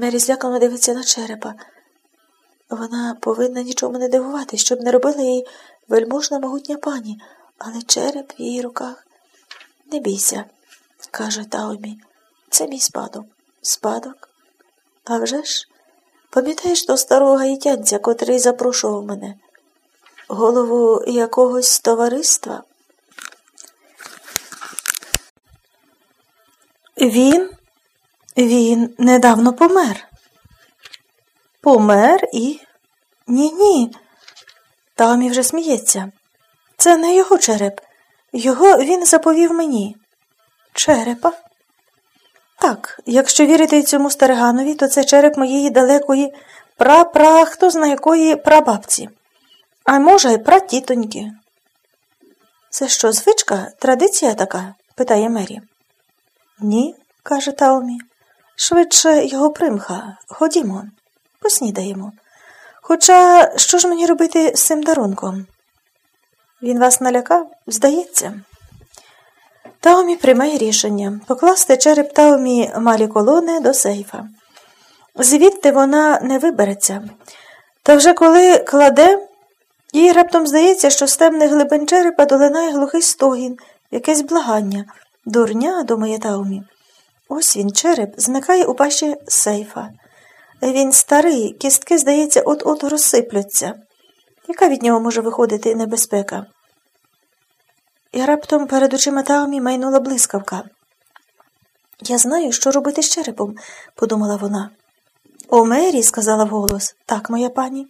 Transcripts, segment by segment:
Мері злякано дивиться на черепа. Вона повинна нічому не дивувати, щоб не робила їй вельможна могутня пані, але череп в її руках. Не бійся, каже Таомі. Це мій спадок. Спадок? А вже ж, пам'ятаєш того старого гаїтянця, котрий запрошував мене? Голову якогось товариства? Він? Він недавно помер. Помер і. Ні, ні. Тамі вже сміється. Це не його череп. Його він заповів мені. Черепа? Так, якщо вірити цьому стариганові, то це череп моєї далекої пра-пра, хто зна якої прабабці. А може, й пратітоньки. Це що, звичка, традиція така? питає Мері. Ні, каже Таомі. Швидше його примха. Ходімо, поснідаємо. Хоча що ж мені робити з цим дарунком? Він вас налякав, здається. Таомі приймає рішення покласти череп Таомі малі колони до сейфа. Звідти вона не вибереться. Та вже коли кладе, їй раптом здається, що з темних глибин черепа долинає глухий стогін, якесь благання. Дурня, думає Таомі. Ось він, череп, зникає у пащі сейфа. Він старий, кістки, здається, от-от розсипляться. Яка від нього може виходити небезпека? І раптом перед очима Таомі майнула блискавка. Я знаю, що робити з черепом, подумала вона. О, Мері, сказала вголос, так, моя пані.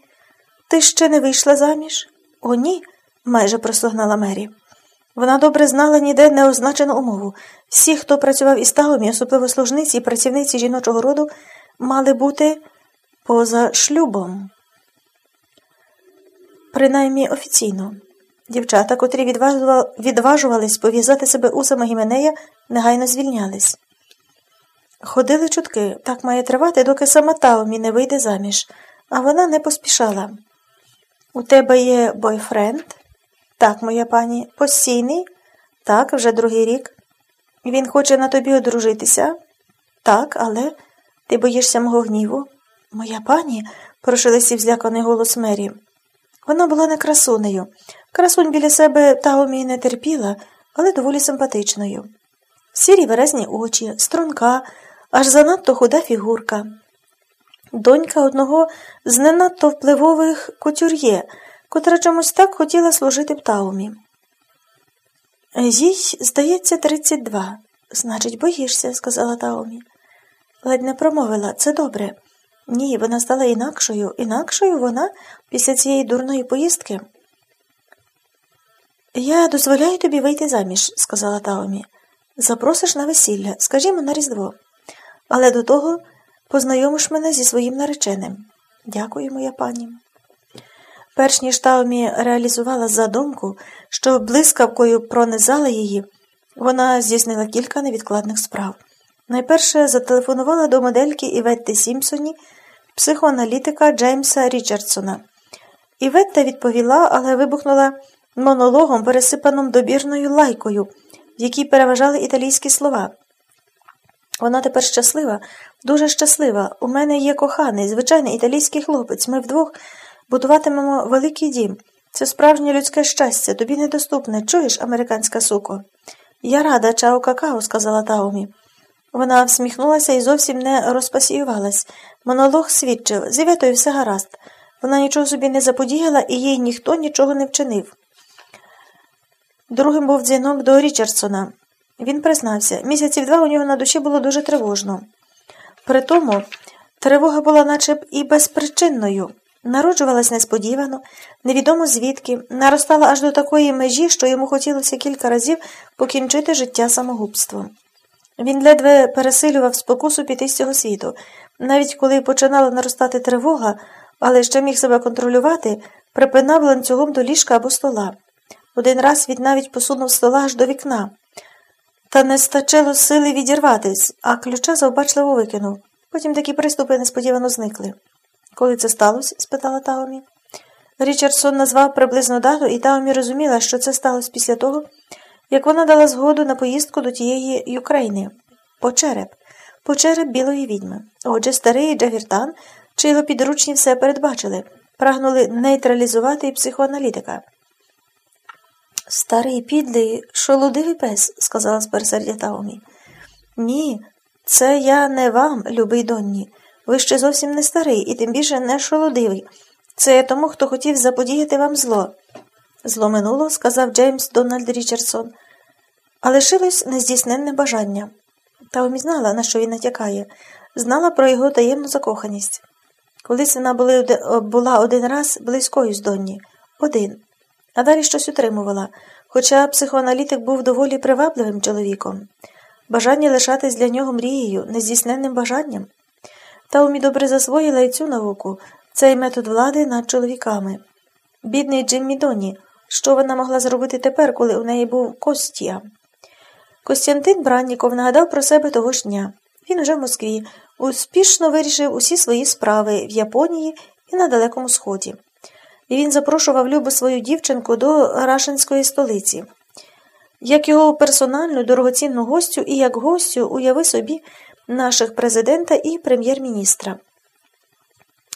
Ти ще не вийшла заміж? О, ні, майже простогнала Мері. Вона добре знала ніде неозначену умову. Всі, хто працював із Таомі, особливо служниці і працівниці жіночого роду, мали бути поза шлюбом. Принаймні офіційно. Дівчата, котрі відважувались пов'язати себе усами Гіменея, негайно звільнялись. Ходили чутки, так має тривати, доки сама Таомі не вийде заміж, а вона не поспішала. У тебе є бойфренд? Так, моя пані, постійний? Так, вже другий рік. Він хоче на тобі одружитися? Так, але ти боїшся мого гніву? Моя пані, прошилися зляканий голос Мері. Вона була не красунею. Красунь біля себе Таомі не терпіла, але доволі симпатичною. Сірі виразні очі, струнка, аж занадто худа фігурка. Донька одного з не надто впливових кутюр'є, котра чомусь так хотіла служити в Таумі. Їй, здається, тридцять два. Значить, боїшся, сказала Таомі. Ледь не промовила це добре. Ні, вона стала інакшою, інакшою вона після цієї дурної поїздки. Я дозволяю тобі вийти заміж, сказала Таомі. Запросиш на весілля, скажімо, на Різдво. Але до того познайомиш мене зі своїм нареченим. Дякую, моя пані. Перш ніж Таомі реалізувала задумку, що блискавкою пронизала її, вона здійснила кілька невідкладних справ. Найперше зателефонувала до модельки Іветти Сімпсоні, психоаналітика Джеймса Річардсона. Іветта відповіла, але вибухнула монологом, пересипаним добірною лайкою, в якій переважали італійські слова. Вона тепер щаслива, дуже щаслива. У мене є коханий, звичайний італійський хлопець. Ми вдвох будуватимемо великий дім. Це справжнє людське щастя, тобі недоступне. Чуєш, американська суко? Я рада, чао какао, сказала Таомі. Вона всміхнулася і зовсім не розпасіювалась. Монолог свідчив, з Іветою все гаразд. Вона нічого собі не заподіяла і їй ніхто нічого не вчинив. Другим був дзвінок до Річардсона. Він признався, місяців два у нього на душі було дуже тривожно. При тому тривога була наче б і безпричинною. Народжувалась несподівано, невідомо звідки, наростала аж до такої межі, що йому хотілося кілька разів покінчити життя самогубством. Він ледве пересилював спокусу піти з цього світу. Навіть коли починала наростати тривога, але ще міг себе контролювати, припинав ланцюгом до ліжка або стола. Один раз він навіть посунув стола аж до вікна. Та не стачило сили відірватись, а ключа завбачливо викинув. Потім такі приступи несподівано зникли. Коли це сталося? спитала Таомі. Річардсон назвав приблизно дату, і Таомі розуміла, що це сталося після того, як вона дала згоду на поїздку до тієї Юкрейни. По череп. по череп білої відьми. Отже, старий Джавіртан чи його підручні все передбачили, прагнули нейтралізувати психоаналітика. Старий підлий, шолудивий пес, сказала з пересердя Таумі. Ні, це я не вам, любий донні. Ви ще зовсім не старий і тим більше не шолодивий. Це тому, хто хотів заподіяти вам зло. Зло минуло, сказав Джеймс Дональд Річардсон, а лишилось нездійсненне бажання. Таумі знала, на що він натякає, знала про його таємну закоханість. Колись вона була один раз близькою з Донні, один, а далі щось утримувала, хоча психоаналітик був доволі привабливим чоловіком. Бажання лишатись для нього мрією, нездійсненним бажанням. Таумі добре засвоїла і цю науку, цей метод влади над чоловіками. Бідний Джиммі Донні, що вона могла зробити тепер, коли у неї був Костя? Костянтин Бранніков нагадав про себе того ж дня. Він уже в Москві, успішно вирішив усі свої справи в Японії і на Далекому Сході. І він запрошував любу свою дівчинку до Рашинської столиці. Як його персональну дорогоцінну гостю і як гостю уяви собі наших президента і прем'єр-міністра.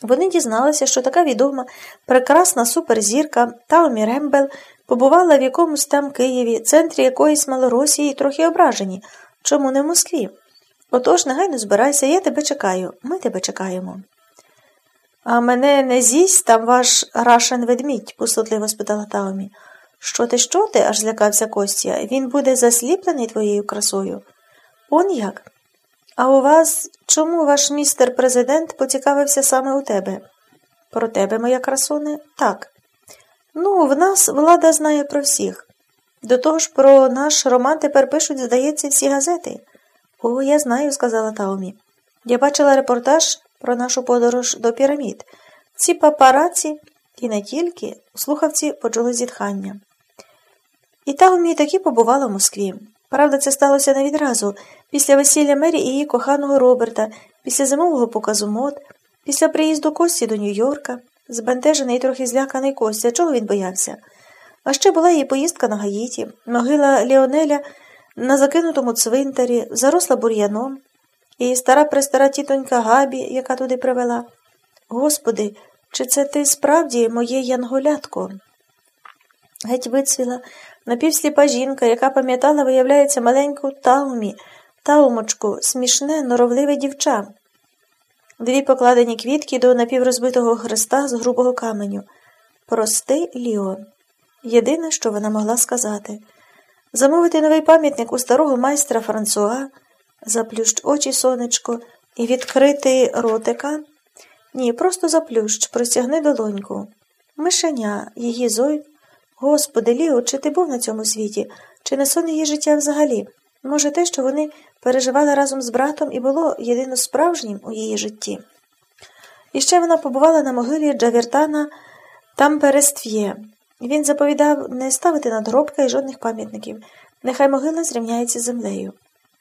Вони дізналися, що така відома, прекрасна суперзірка Таумі Рембел побувала в якомусь там Києві, центрі якоїсь Малоросії, трохи ображені. Чому не в Москві? Отож, негайно збирайся, я тебе чекаю, ми тебе чекаємо. А мене не з'їсть там ваш рашен ведмідь, пустотливо спитала Таумі. Що ти, що ти? аж злякався Костя. Він буде засліплений твоєю красою. Он як? А у вас чому ваш містер президент поцікавився саме у тебе? Про тебе, моя красуне? Так. Ну, в нас влада знає про всіх. До того ж, про наш роман тепер пишуть, здається, всі газети. О, я знаю, сказала Таумі. Я бачила репортаж про нашу подорож до пірамід. Ці папараці і не тільки слухавці почули зітхання. І Таумі таки побувала в Москві. Правда, це сталося не відразу. Після весілля Мері і її коханого Роберта, після зимового показу мод, після приїзду Кості до Нью-Йорка, збентежений і трохи зляканий Костя, чого він боявся. А ще була її поїздка на Гаїті, могила Ліонеля на закинутому цвинтарі, заросла бур'яном, і стара престара тітонька Габі, яка туди привела. Господи, чи це ти справді моє янголятко? Геть вицвіла напівсліпа жінка, яка пам'ятала, виявляється, маленьку таумі, таумочку, смішне, норовливе дівча. Дві покладені квітки до напіврозбитого хреста з грубого каменю. Прости, Ліо. Єдине, що вона могла сказати замовити новий пам'ятник у старого майстра Франсуа, заплющ очі сонечко, і відкрити ротика. Ні, просто заплющ, простягни долоньку. Мишеня, її зой. Господи, Ліо, чи ти був на цьому світі, чи не сон її життя взагалі? Може, те, що вони переживали разом з братом і було єдино справжнім у її житті. І ще вона побувала на могилі Джавіртана Тампереств'є. Він заповідав не ставити надгробка і жодних пам'ятників, нехай могила зрівняється з землею.